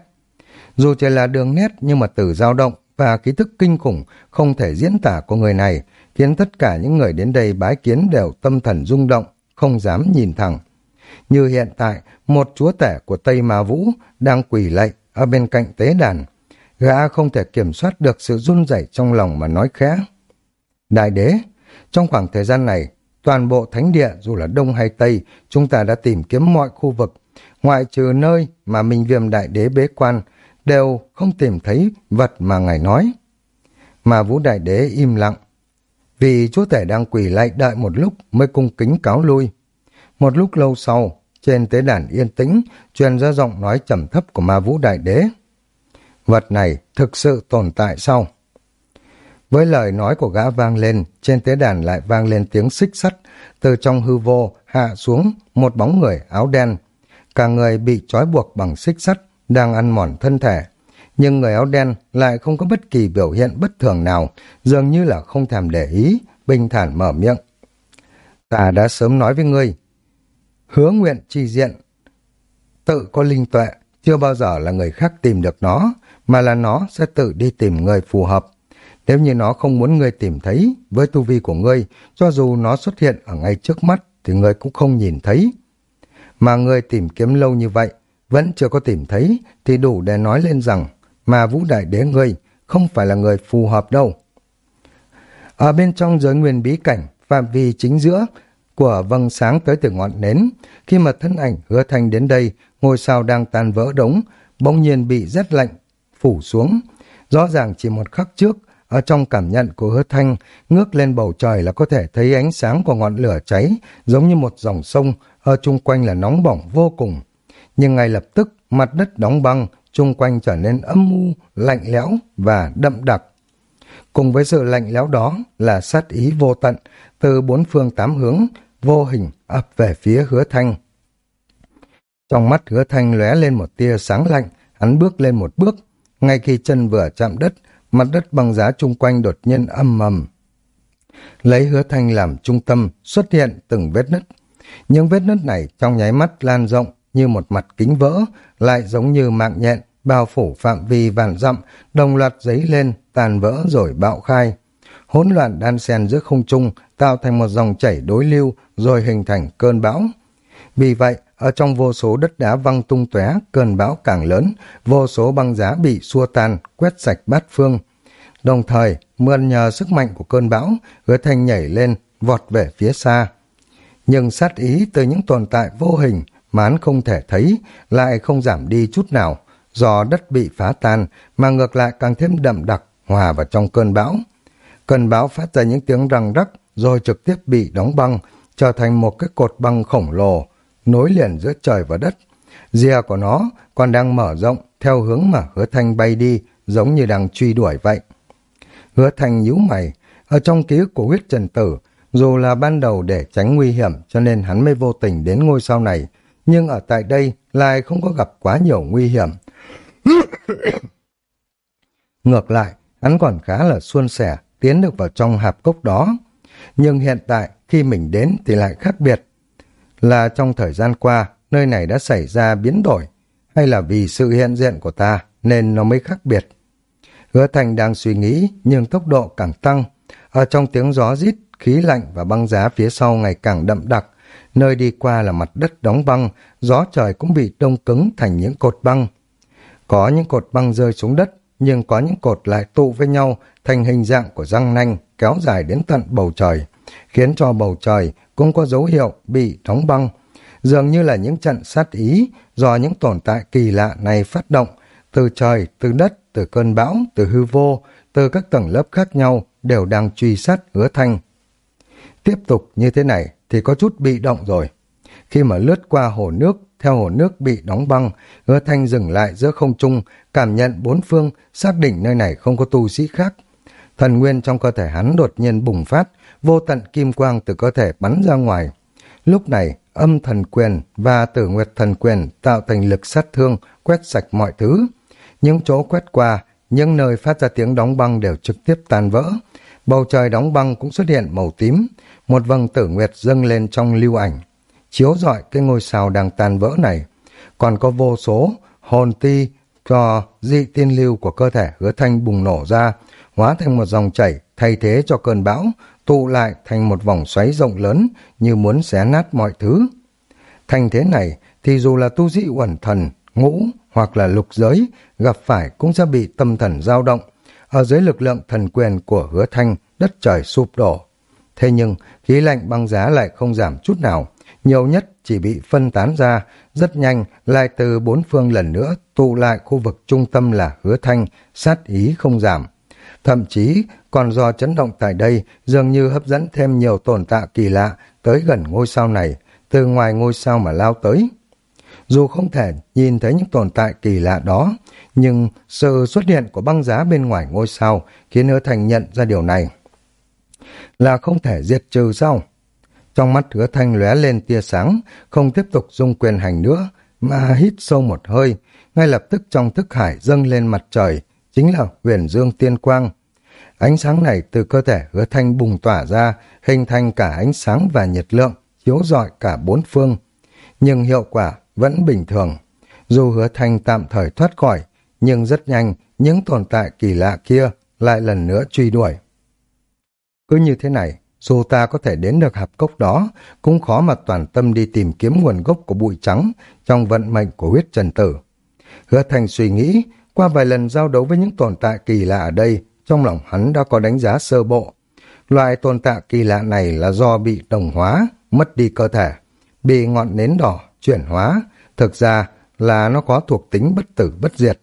Dù chỉ là đường nét nhưng mà từ dao động và ký thức kinh khủng không thể diễn tả của người này khiến tất cả những người đến đây bái kiến đều tâm thần rung động, không dám nhìn thẳng. Như hiện tại, một chúa tể của Tây Ma Vũ đang quỳ lạy ở bên cạnh tế đàn. Gã không thể kiểm soát được sự run rẩy trong lòng mà nói khẽ. Đại đế, trong khoảng thời gian này, toàn bộ thánh địa dù là Đông hay Tây, chúng ta đã tìm kiếm mọi khu vực, ngoại trừ nơi mà Minh Viêm Đại Đế bế quan, đều không tìm thấy vật mà ngài nói. Mà Vũ Đại Đế im lặng, vì chúa tể đang quỳ lại đợi một lúc mới cung kính cáo lui. Một lúc lâu sau, trên tế đàn yên tĩnh, truyền ra giọng nói trầm thấp của ma vũ đại đế. Vật này thực sự tồn tại sau. Với lời nói của gã vang lên, trên tế đàn lại vang lên tiếng xích sắt, từ trong hư vô hạ xuống một bóng người áo đen. Cả người bị trói buộc bằng xích sắt, đang ăn mòn thân thể. Nhưng người áo đen lại không có bất kỳ biểu hiện bất thường nào, dường như là không thèm để ý, bình thản mở miệng. Ta đã sớm nói với ngươi, hứa nguyện chi diện, tự có linh tuệ, chưa bao giờ là người khác tìm được nó, mà là nó sẽ tự đi tìm người phù hợp. Nếu như nó không muốn ngươi tìm thấy, với tu vi của ngươi, cho dù nó xuất hiện ở ngay trước mắt, thì ngươi cũng không nhìn thấy. Mà ngươi tìm kiếm lâu như vậy, vẫn chưa có tìm thấy, thì đủ để nói lên rằng, mà vũ đại đế ngươi không phải là người phù hợp đâu. Ở bên trong giới nguyên bí cảnh, phạm vi chính giữa của vầng sáng tới từ ngọn nến, khi mà thân ảnh hứa thanh đến đây, ngôi sao đang tan vỡ đống, bỗng nhiên bị rất lạnh, phủ xuống. Rõ ràng chỉ một khắc trước, ở trong cảm nhận của hứa thanh, ngước lên bầu trời là có thể thấy ánh sáng của ngọn lửa cháy, giống như một dòng sông, ở chung quanh là nóng bỏng vô cùng. Nhưng ngay lập tức, mặt đất đóng băng, chung quanh trở nên âm u, lạnh lẽo và đậm đặc. Cùng với sự lạnh lẽo đó là sát ý vô tận, từ bốn phương tám hướng, vô hình ập về phía hứa thanh. Trong mắt hứa thanh lóe lên một tia sáng lạnh, hắn bước lên một bước. Ngay khi chân vừa chạm đất, mặt đất băng giá chung quanh đột nhiên âm mầm. Lấy hứa thanh làm trung tâm, xuất hiện từng vết nứt. Những vết nứt này trong nháy mắt lan rộng như một mặt kính vỡ, lại giống như mạng nhện, bao phủ phạm vi vạn dặm, đồng loạt giấy lên, tàn vỡ rồi bạo khai. Hỗn loạn đan xen giữa không trung, tạo thành một dòng chảy đối lưu, rồi hình thành cơn bão. Vì vậy, ở trong vô số đất đá văng tung tóe, cơn bão càng lớn, vô số băng giá bị xua tan, quét sạch bát phương. Đồng thời, mượn nhờ sức mạnh của cơn bão, hứa thanh nhảy lên, vọt về phía xa. Nhưng sát ý từ những tồn tại vô hình mà hắn không thể thấy lại không giảm đi chút nào, do đất bị phá tan mà ngược lại càng thêm đậm đặc hòa vào trong cơn bão. Cơn bão phát ra những tiếng răng rắc rồi trực tiếp bị đóng băng, trở thành một cái cột băng khổng lồ, nối liền giữa trời và đất. Rìa của nó còn đang mở rộng theo hướng mà hứa thanh bay đi, giống như đang truy đuổi vậy. Hứa thanh nhíu mày, ở trong ký ức của huyết trần tử, dù là ban đầu để tránh nguy hiểm cho nên hắn mới vô tình đến ngôi sao này, nhưng ở tại đây lại không có gặp quá nhiều nguy hiểm. Ngược lại, hắn còn khá là suôn sẻ, tiến được vào trong hạp cốc đó. Nhưng hiện tại, khi mình đến thì lại khác biệt. Là trong thời gian qua, nơi này đã xảy ra biến đổi, hay là vì sự hiện diện của ta nên nó mới khác biệt. Hứa Thành đang suy nghĩ, nhưng tốc độ càng tăng. Ở trong tiếng gió rít, khí lạnh và băng giá phía sau ngày càng đậm đặc. Nơi đi qua là mặt đất đóng băng, gió trời cũng bị đông cứng thành những cột băng. Có những cột băng rơi xuống đất, nhưng có những cột lại tụ với nhau thành hình dạng của răng nanh kéo dài đến tận bầu trời, khiến cho bầu trời cũng có dấu hiệu bị đóng băng. Dường như là những trận sát ý do những tồn tại kỳ lạ này phát động từ trời, từ đất, từ cơn bão, từ hư vô, từ các tầng lớp khác nhau đều đang truy sát hứa thanh. Tiếp tục như thế này thì có chút bị động rồi. Khi mà lướt qua hồ nước, theo hồ nước bị đóng băng, hứa thanh dừng lại giữa không trung, cảm nhận bốn phương, xác định nơi này không có tu sĩ khác. Thần nguyên trong cơ thể hắn đột nhiên bùng phát, vô tận kim quang từ cơ thể bắn ra ngoài. Lúc này, âm thần quyền và tử nguyệt thần quyền tạo thành lực sát thương, quét sạch mọi thứ. Những chỗ quét qua, những nơi phát ra tiếng đóng băng đều trực tiếp tan vỡ. Bầu trời đóng băng cũng xuất hiện màu tím, một vầng tử nguyệt dâng lên trong lưu ảnh, chiếu rọi cái ngôi sao đang tan vỡ này. Còn có vô số hồn ti cho dị tiên lưu của cơ thể hứa thanh bùng nổ ra, hóa thành một dòng chảy thay thế cho cơn bão, tụ lại thành một vòng xoáy rộng lớn như muốn xé nát mọi thứ. Thành thế này thì dù là tu sĩ uẩn thần, ngũ hoặc là lục giới gặp phải cũng sẽ bị tâm thần dao động. Ở dưới lực lượng thần quyền của hứa thanh, đất trời sụp đổ. Thế nhưng khí lạnh băng giá lại không giảm chút nào, nhiều nhất chỉ bị phân tán ra, rất nhanh lại từ bốn phương lần nữa tụ lại khu vực trung tâm là hứa thanh, sát ý không giảm. Thậm chí còn do chấn động tại đây dường như hấp dẫn thêm nhiều tồn tại kỳ lạ tới gần ngôi sao này, từ ngoài ngôi sao mà lao tới. Dù không thể nhìn thấy những tồn tại kỳ lạ đó, nhưng sự xuất hiện của băng giá bên ngoài ngôi sao khiến hứa thành nhận ra điều này. Là không thể diệt trừ sao? Trong mắt hứa thanh lóe lên tia sáng, không tiếp tục dung quyền hành nữa, mà hít sâu một hơi, ngay lập tức trong thức hải dâng lên mặt trời, chính là huyền dương tiên quang. Ánh sáng này từ cơ thể hứa thanh bùng tỏa ra, hình thành cả ánh sáng và nhiệt lượng, chiếu rọi cả bốn phương. Nhưng hiệu quả vẫn bình thường. Dù hứa thanh tạm thời thoát khỏi, nhưng rất nhanh những tồn tại kỳ lạ kia lại lần nữa truy đuổi. Cứ như thế này, dù ta có thể đến được hạp cốc đó, cũng khó mà toàn tâm đi tìm kiếm nguồn gốc của bụi trắng trong vận mệnh của huyết trần tử. Hứa Thành suy nghĩ, qua vài lần giao đấu với những tồn tại kỳ lạ ở đây, trong lòng hắn đã có đánh giá sơ bộ. Loại tồn tại kỳ lạ này là do bị đồng hóa, mất đi cơ thể, bị ngọn nến đỏ, chuyển hóa. Thực ra là nó có thuộc tính bất tử bất diệt.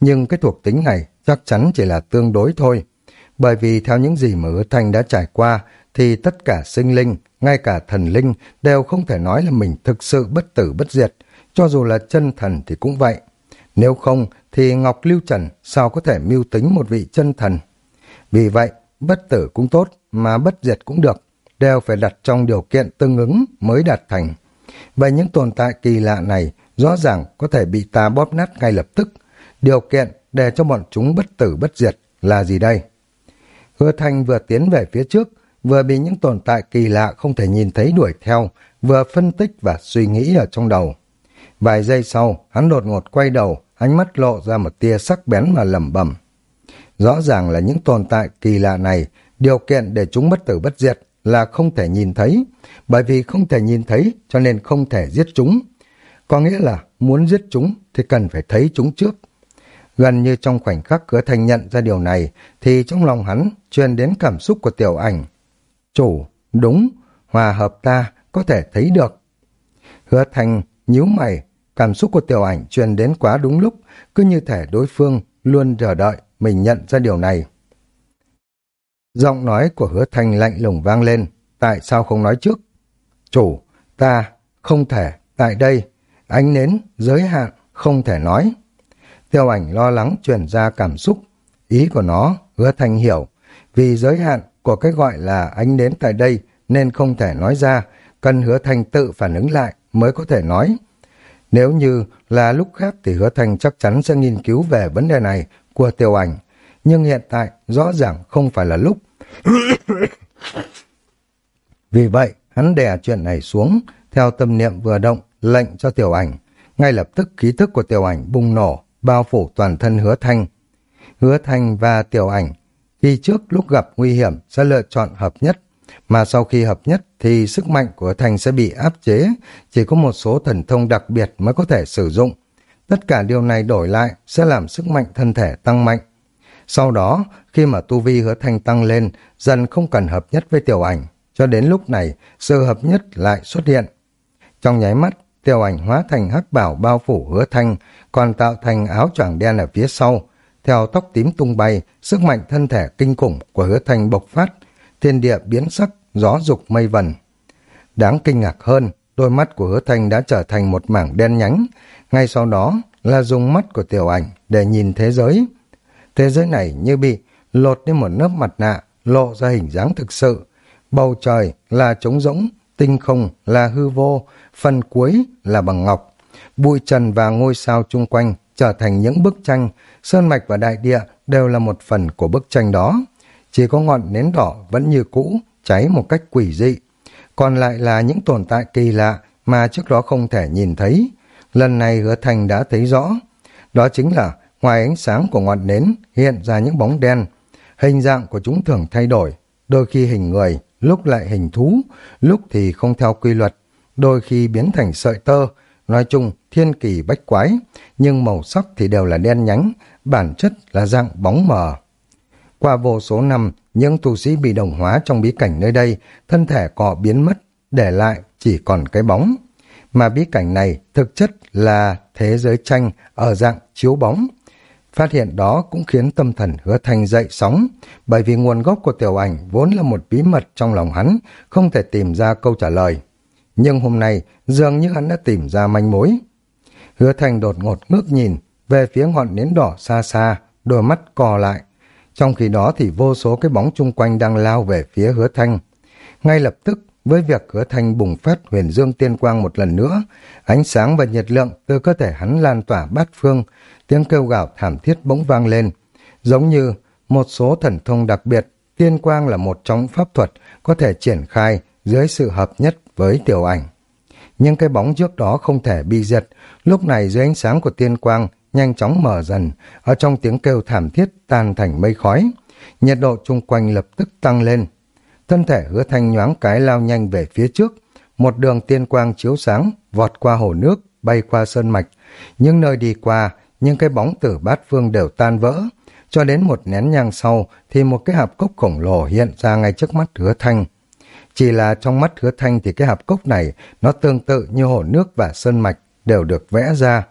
Nhưng cái thuộc tính này chắc chắn chỉ là tương đối thôi. Bởi vì theo những gì mà hứa thanh đã trải qua, thì tất cả sinh linh, ngay cả thần linh, đều không thể nói là mình thực sự bất tử bất diệt, cho dù là chân thần thì cũng vậy. Nếu không, thì Ngọc Lưu Trần sao có thể mưu tính một vị chân thần? Vì vậy, bất tử cũng tốt, mà bất diệt cũng được, đều phải đặt trong điều kiện tương ứng mới đạt thành. Vậy những tồn tại kỳ lạ này rõ ràng có thể bị ta bóp nát ngay lập tức. Điều kiện để cho bọn chúng bất tử bất diệt là gì đây? Hứa Thanh vừa tiến về phía trước, vừa bị những tồn tại kỳ lạ không thể nhìn thấy đuổi theo, vừa phân tích và suy nghĩ ở trong đầu. Vài giây sau, hắn đột ngột quay đầu, ánh mắt lộ ra một tia sắc bén mà lẩm bẩm. Rõ ràng là những tồn tại kỳ lạ này, điều kiện để chúng bất tử bất diệt là không thể nhìn thấy, bởi vì không thể nhìn thấy cho nên không thể giết chúng. Có nghĩa là muốn giết chúng thì cần phải thấy chúng trước. Gần như trong khoảnh khắc cửa thành nhận ra điều này thì trong lòng hắn truyền đến cảm xúc của tiểu ảnh. Chủ, đúng, hòa hợp ta có thể thấy được. Hứa thành nhíu mày, cảm xúc của tiểu ảnh truyền đến quá đúng lúc, cứ như thể đối phương luôn chờ đợi mình nhận ra điều này. Giọng nói của hứa thành lạnh lùng vang lên, tại sao không nói trước? Chủ, ta, không thể, tại đây, ánh nến, giới hạn, không thể nói. Tiêu ảnh lo lắng truyền ra cảm xúc, ý của nó, hứa thành hiểu, vì giới hạn của cái gọi là ánh đến tại đây nên không thể nói ra, cần hứa thành tự phản ứng lại mới có thể nói. Nếu như là lúc khác thì hứa thành chắc chắn sẽ nghiên cứu về vấn đề này của tiêu ảnh, nhưng hiện tại rõ ràng không phải là lúc. Vì vậy, hắn đè chuyện này xuống, theo tâm niệm vừa động, lệnh cho tiểu ảnh. Ngay lập tức khí thức của tiểu ảnh bùng nổ, bao phủ toàn thân hứa thanh. Hứa thanh và tiểu ảnh khi trước lúc gặp nguy hiểm sẽ lựa chọn hợp nhất, mà sau khi hợp nhất thì sức mạnh của thành sẽ bị áp chế, chỉ có một số thần thông đặc biệt mới có thể sử dụng. Tất cả điều này đổi lại sẽ làm sức mạnh thân thể tăng mạnh. Sau đó, khi mà tu vi hứa thanh tăng lên, dần không cần hợp nhất với tiểu ảnh, cho đến lúc này, sự hợp nhất lại xuất hiện. Trong nháy mắt, tiểu ảnh hóa thành hắc bảo bao phủ hứa thanh, còn tạo thành áo choàng đen ở phía sau, theo tóc tím tung bay, sức mạnh thân thể kinh khủng của hứa thanh bộc phát, thiên địa biến sắc, gió dục mây vần. Đáng kinh ngạc hơn, đôi mắt của hứa thanh đã trở thành một mảng đen nhánh, ngay sau đó là dùng mắt của tiểu ảnh để nhìn thế giới. Thế giới này như bị lột đi một lớp mặt nạ, lộ ra hình dáng thực sự. Bầu trời là trống rỗng, tinh không là hư vô, phần cuối là bằng ngọc. Bụi trần và ngôi sao chung quanh trở thành những bức tranh, sơn mạch và đại địa đều là một phần của bức tranh đó. Chỉ có ngọn nến đỏ vẫn như cũ, cháy một cách quỷ dị. Còn lại là những tồn tại kỳ lạ mà trước đó không thể nhìn thấy. Lần này hứa thành đã thấy rõ. Đó chính là ngoài ánh sáng của ngọn nến hiện ra những bóng đen. Hình dạng của chúng thường thay đổi, đôi khi hình người, lúc lại hình thú, lúc thì không theo quy luật, đôi khi biến thành sợi tơ, nói chung thiên kỳ bách quái, nhưng màu sắc thì đều là đen nhánh, bản chất là dạng bóng mờ. Qua vô số năm, những tu sĩ bị đồng hóa trong bí cảnh nơi đây, thân thể cọ biến mất, để lại chỉ còn cái bóng. Mà bí cảnh này thực chất là thế giới tranh ở dạng chiếu bóng. Phát hiện đó cũng khiến tâm thần hứa thanh dậy sóng, bởi vì nguồn gốc của tiểu ảnh vốn là một bí mật trong lòng hắn, không thể tìm ra câu trả lời. Nhưng hôm nay, dường như hắn đã tìm ra manh mối. Hứa thanh đột ngột ngước nhìn, về phía ngọn nến đỏ xa xa, đôi mắt cò lại. Trong khi đó thì vô số cái bóng chung quanh đang lao về phía hứa thanh. Ngay lập tức, với việc hứa thanh bùng phát huyền dương tiên quang một lần nữa, ánh sáng và nhiệt lượng từ cơ thể hắn lan tỏa bát phương, tiếng kêu gào thảm thiết bỗng vang lên. Giống như một số thần thông đặc biệt, tiên quang là một trong pháp thuật có thể triển khai dưới sự hợp nhất với tiểu ảnh. Nhưng cái bóng trước đó không thể bị diệt, lúc này dưới ánh sáng của tiên quang nhanh chóng mở dần, ở trong tiếng kêu thảm thiết tan thành mây khói. Nhiệt độ chung quanh lập tức tăng lên. Thân thể hứa thanh nhoáng cái lao nhanh về phía trước, một đường tiên quang chiếu sáng, vọt qua hồ nước, bay qua sơn mạch. Nhưng nơi đi qua, những cái bóng tử bát phương đều tan vỡ. Cho đến một nén nhang sau thì một cái hạp cốc khổng lồ hiện ra ngay trước mắt hứa thanh. Chỉ là trong mắt hứa thanh thì cái hạp cốc này nó tương tự như hồ nước và sơn mạch đều được vẽ ra.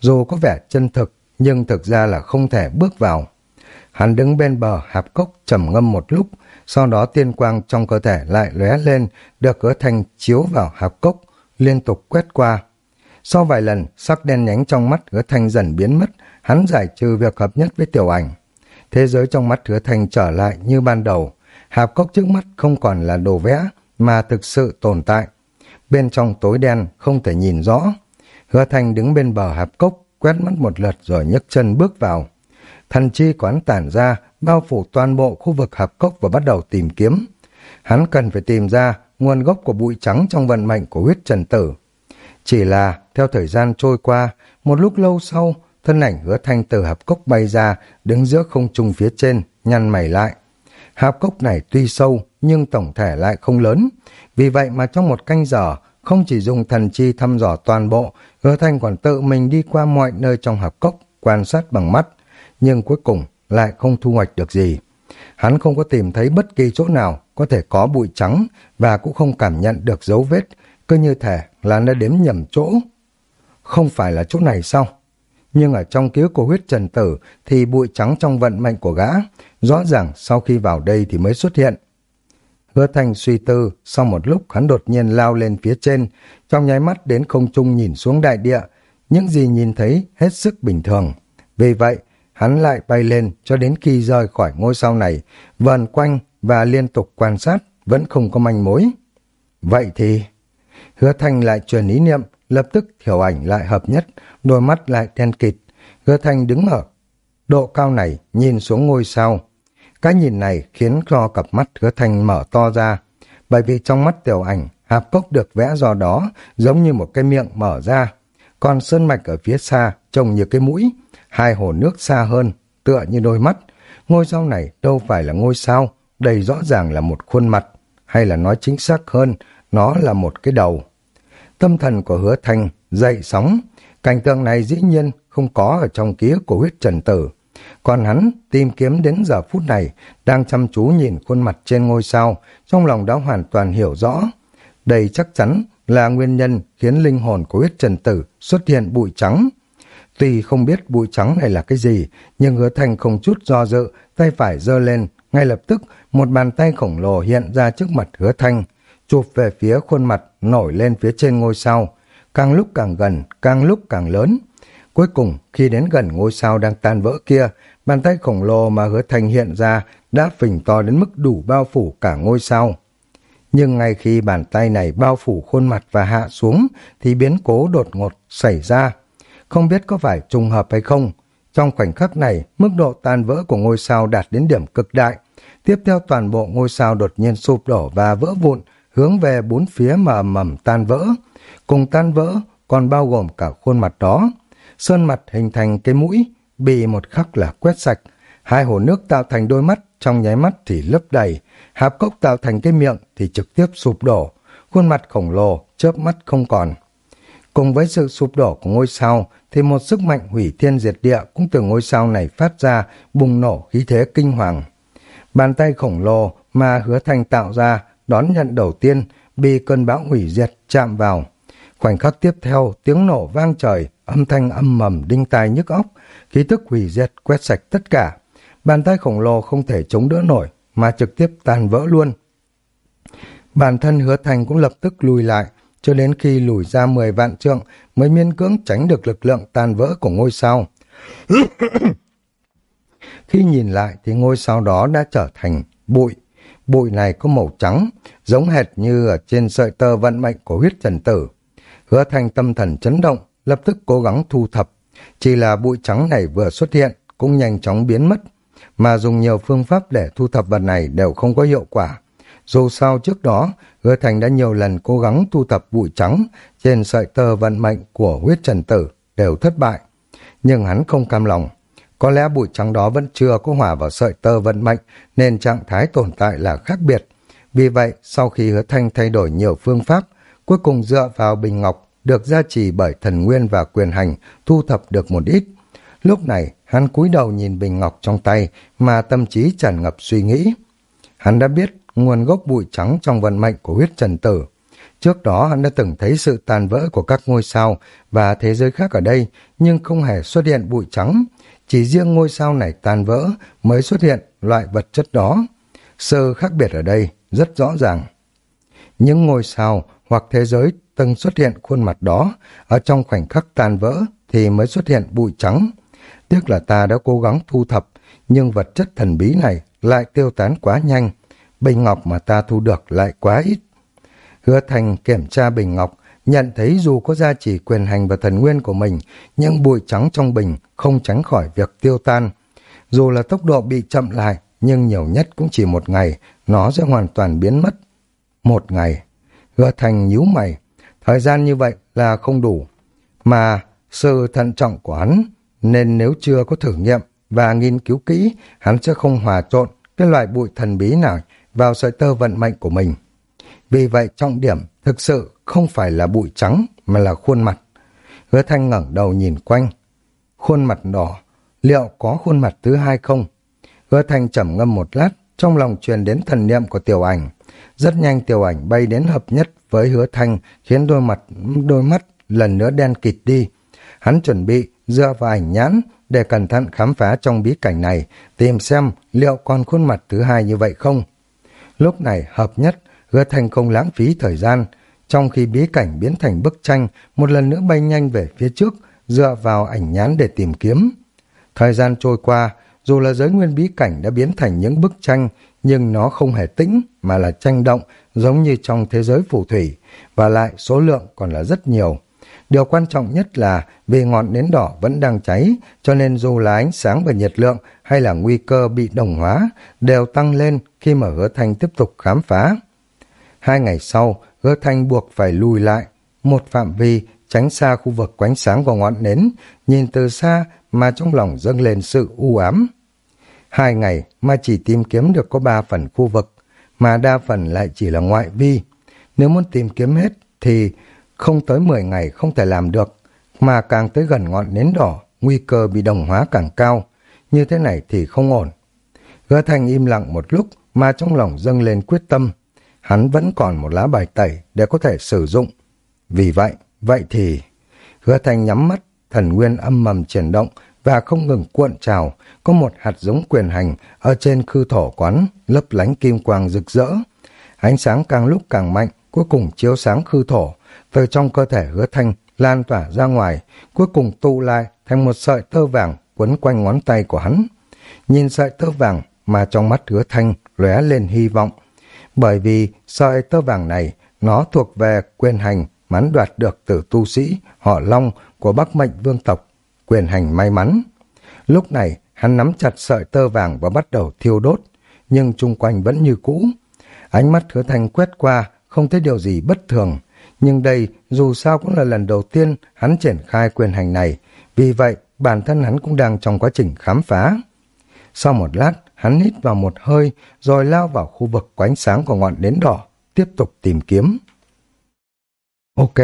Dù có vẻ chân thực nhưng thực ra là không thể bước vào. Hắn đứng bên bờ hạp cốc trầm ngâm một lúc, sau đó tiên quang trong cơ thể lại lóe lên, được hứa thanh chiếu vào hạp cốc, liên tục quét qua. Sau vài lần, sắc đen nhánh trong mắt hứa thanh dần biến mất, hắn giải trừ việc hợp nhất với tiểu ảnh. Thế giới trong mắt hứa thanh trở lại như ban đầu, hạp cốc trước mắt không còn là đồ vẽ, mà thực sự tồn tại. Bên trong tối đen, không thể nhìn rõ. Hứa thanh đứng bên bờ hạp cốc, quét mắt một lượt rồi nhấc chân bước vào. Thần chi quán tản ra, bao phủ toàn bộ khu vực hạp cốc và bắt đầu tìm kiếm. Hắn cần phải tìm ra nguồn gốc của bụi trắng trong vận mệnh của huyết trần tử. Chỉ là, theo thời gian trôi qua, một lúc lâu sau, thân ảnh hứa thanh từ hạp cốc bay ra, đứng giữa không trung phía trên, nhăn mày lại. Hạp cốc này tuy sâu, nhưng tổng thể lại không lớn. Vì vậy mà trong một canh giờ, không chỉ dùng thần chi thăm dò toàn bộ, hứa thanh còn tự mình đi qua mọi nơi trong hạp cốc, quan sát bằng mắt, nhưng cuối cùng lại không thu hoạch được gì. Hắn không có tìm thấy bất kỳ chỗ nào có thể có bụi trắng và cũng không cảm nhận được dấu vết, cứ như thể là nó đếm nhầm chỗ. Không phải là chỗ này sao? Nhưng ở trong ký ức của huyết trần tử thì bụi trắng trong vận mệnh của gã, rõ ràng sau khi vào đây thì mới xuất hiện. Hứa thành suy tư, sau một lúc hắn đột nhiên lao lên phía trên, trong nháy mắt đến không trung nhìn xuống đại địa, những gì nhìn thấy hết sức bình thường. Vì vậy, hắn lại bay lên cho đến khi rời khỏi ngôi sao này, vần quanh và liên tục quan sát, vẫn không có manh mối. Vậy thì... Hứa Thanh lại truyền ý niệm, lập tức thiểu ảnh lại hợp nhất, đôi mắt lại đen kịt. Hứa Thanh đứng ở độ cao này, nhìn xuống ngôi sao. Cái nhìn này khiến cho cặp mắt Hứa Thanh mở to ra, bởi vì trong mắt tiểu ảnh, hạp cốc được vẽ do đó giống như một cái miệng mở ra. Còn sơn mạch ở phía xa trông như cái mũi, hai hồ nước xa hơn, tựa như đôi mắt. Ngôi sao này đâu phải là ngôi sao, đây rõ ràng là một khuôn mặt, hay là nói chính xác hơn, nó là một cái đầu. Tâm thần của hứa thanh dậy sóng, cảnh tượng này dĩ nhiên không có ở trong ký ức của huyết trần tử. Còn hắn tìm kiếm đến giờ phút này, đang chăm chú nhìn khuôn mặt trên ngôi sao, trong lòng đã hoàn toàn hiểu rõ. Đây chắc chắn là nguyên nhân khiến linh hồn của huyết trần tử xuất hiện bụi trắng. Tuy không biết bụi trắng này là cái gì, nhưng hứa thanh không chút do dự, tay phải giơ lên, ngay lập tức một bàn tay khổng lồ hiện ra trước mặt hứa thanh, chụp về phía khuôn mặt nổi lên phía trên ngôi sao, càng lúc càng gần, càng lúc càng lớn. Cuối cùng, khi đến gần ngôi sao đang tan vỡ kia, bàn tay khổng lồ mà hứa thành hiện ra đã phình to đến mức đủ bao phủ cả ngôi sao. Nhưng ngay khi bàn tay này bao phủ khuôn mặt và hạ xuống, thì biến cố đột ngột xảy ra. Không biết có phải trùng hợp hay không, trong khoảnh khắc này, mức độ tan vỡ của ngôi sao đạt đến điểm cực đại. Tiếp theo toàn bộ ngôi sao đột nhiên sụp đổ và vỡ vụn, hướng về bốn phía mà mầm tan vỡ. Cùng tan vỡ còn bao gồm cả khuôn mặt đó. Sơn mặt hình thành cái mũi, bị một khắc là quét sạch. Hai hồ nước tạo thành đôi mắt, trong nháy mắt thì lấp đầy. Hạp cốc tạo thành cái miệng thì trực tiếp sụp đổ. Khuôn mặt khổng lồ, chớp mắt không còn. Cùng với sự sụp đổ của ngôi sao, thì một sức mạnh hủy thiên diệt địa cũng từ ngôi sao này phát ra, bùng nổ khí thế kinh hoàng. Bàn tay khổng lồ mà hứa thành tạo ra, đón nhận đầu tiên, bị cơn bão hủy diệt chạm vào. Khoảnh khắc tiếp theo, tiếng nổ vang trời, âm thanh âm mầm đinh tai nhức óc, khí tức hủy diệt quét sạch tất cả. Bàn tay khổng lồ không thể chống đỡ nổi, mà trực tiếp tan vỡ luôn. Bản thân hứa thành cũng lập tức lùi lại, cho đến khi lùi ra 10 vạn trượng mới miên cưỡng tránh được lực lượng tan vỡ của ngôi sao. khi nhìn lại thì ngôi sao đó đã trở thành bụi. Bụi này có màu trắng, giống hệt như ở trên sợi tơ vận mệnh của huyết trần tử. Hứa thành tâm thần chấn động, lập tức cố gắng thu thập. Chỉ là bụi trắng này vừa xuất hiện, cũng nhanh chóng biến mất. Mà dùng nhiều phương pháp để thu thập vật này đều không có hiệu quả. Dù sao trước đó, Hứa Thành đã nhiều lần cố gắng thu thập bụi trắng trên sợi tơ vận mệnh của huyết trần tử đều thất bại. Nhưng hắn không cam lòng. Có lẽ bụi trắng đó vẫn chưa có hòa vào sợi tơ vận mệnh nên trạng thái tồn tại là khác biệt. Vì vậy, sau khi hứa thanh thay đổi nhiều phương pháp, cuối cùng dựa vào bình ngọc được gia trì bởi thần nguyên và quyền hành thu thập được một ít. Lúc này, hắn cúi đầu nhìn bình ngọc trong tay mà tâm trí tràn ngập suy nghĩ. Hắn đã biết nguồn gốc bụi trắng trong vận mệnh của huyết trần tử. Trước đó hắn đã từng thấy sự tàn vỡ của các ngôi sao và thế giới khác ở đây, nhưng không hề xuất hiện bụi trắng. Chỉ riêng ngôi sao này tan vỡ mới xuất hiện loại vật chất đó. Sự khác biệt ở đây rất rõ ràng. Những ngôi sao hoặc thế giới từng xuất hiện khuôn mặt đó, ở trong khoảnh khắc tan vỡ thì mới xuất hiện bụi trắng. Tiếc là ta đã cố gắng thu thập, nhưng vật chất thần bí này lại tiêu tán quá nhanh, bình ngọc mà ta thu được lại quá ít. Hứa Thành kiểm tra bình ngọc, nhận thấy dù có gia trì quyền hành và thần nguyên của mình, nhưng bụi trắng trong bình không tránh khỏi việc tiêu tan. Dù là tốc độ bị chậm lại, nhưng nhiều nhất cũng chỉ một ngày, nó sẽ hoàn toàn biến mất. Một ngày. Hứa Thành nhíu mày. Thời gian như vậy là không đủ. Mà sự thận trọng của hắn, nên nếu chưa có thử nghiệm và nghiên cứu kỹ, hắn sẽ không hòa trộn cái loại bụi thần bí nào vào sợi tơ vận mệnh của mình. Vì vậy trọng điểm thực sự không phải là bụi trắng mà là khuôn mặt. Hứa Thanh ngẩng đầu nhìn quanh. Khuôn mặt đỏ, liệu có khuôn mặt thứ hai không? Hứa Thanh trầm ngâm một lát, trong lòng truyền đến thần niệm của tiểu ảnh. Rất nhanh tiểu ảnh bay đến hợp nhất với hứa Thanh khiến đôi mặt đôi mắt lần nữa đen kịt đi. Hắn chuẩn bị dựa vào ảnh nhãn để cẩn thận khám phá trong bí cảnh này, tìm xem liệu còn khuôn mặt thứ hai như vậy không. Lúc này hợp nhất, hứa Thanh không lãng phí thời gian, trong khi bí cảnh biến thành bức tranh, một lần nữa bay nhanh về phía trước, dựa vào ảnh nhán để tìm kiếm. Thời gian trôi qua, dù là giới nguyên bí cảnh đã biến thành những bức tranh, nhưng nó không hề tĩnh mà là tranh động giống như trong thế giới phù thủy, và lại số lượng còn là rất nhiều. Điều quan trọng nhất là vì ngọn nến đỏ vẫn đang cháy, cho nên dù là ánh sáng và nhiệt lượng hay là nguy cơ bị đồng hóa đều tăng lên khi mà hứa thanh tiếp tục khám phá. Hai ngày sau, hứa thanh buộc phải lùi lại một phạm vi tránh xa khu vực quánh sáng của ngọn nến, nhìn từ xa mà trong lòng dâng lên sự u ám. Hai ngày mà chỉ tìm kiếm được có ba phần khu vực, mà đa phần lại chỉ là ngoại vi. Nếu muốn tìm kiếm hết thì không tới 10 ngày không thể làm được, mà càng tới gần ngọn nến đỏ, nguy cơ bị đồng hóa càng cao. Như thế này thì không ổn. Gỡ Thành im lặng một lúc mà trong lòng dâng lên quyết tâm. Hắn vẫn còn một lá bài tẩy để có thể sử dụng. Vì vậy, vậy thì... Hứa thanh nhắm mắt, thần nguyên âm mầm chuyển động và không ngừng cuộn trào, có một hạt giống quyền hành ở trên khư thổ quán, lấp lánh kim quang rực rỡ. Ánh sáng càng lúc càng mạnh, cuối cùng chiếu sáng khư thổ, từ trong cơ thể hứa thanh lan tỏa ra ngoài, cuối cùng tụ lại thành một sợi tơ vàng quấn quanh ngón tay của hắn. Nhìn sợi tơ vàng mà trong mắt hứa thanh lóe lên hy vọng. Bởi vì sợi tơ vàng này nó thuộc về quyền hành mắn đoạt được từ tu sĩ họ Long của Bắc Mệnh Vương tộc, quyền hành may mắn. Lúc này, hắn nắm chặt sợi tơ vàng và bắt đầu thiêu đốt, nhưng chung quanh vẫn như cũ. Ánh mắt hứa thanh quét qua, không thấy điều gì bất thường. Nhưng đây dù sao cũng là lần đầu tiên hắn triển khai quyền hành này, vì vậy bản thân hắn cũng đang trong quá trình khám phá. Sau một lát, hắn hít vào một hơi rồi lao vào khu vực có ánh sáng của ngọn nến đỏ, tiếp tục tìm kiếm. Ok,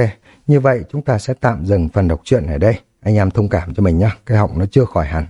như vậy chúng ta sẽ tạm dừng phần đọc truyện ở đây. Anh em thông cảm cho mình nhé, cái họng nó chưa khỏi hẳn.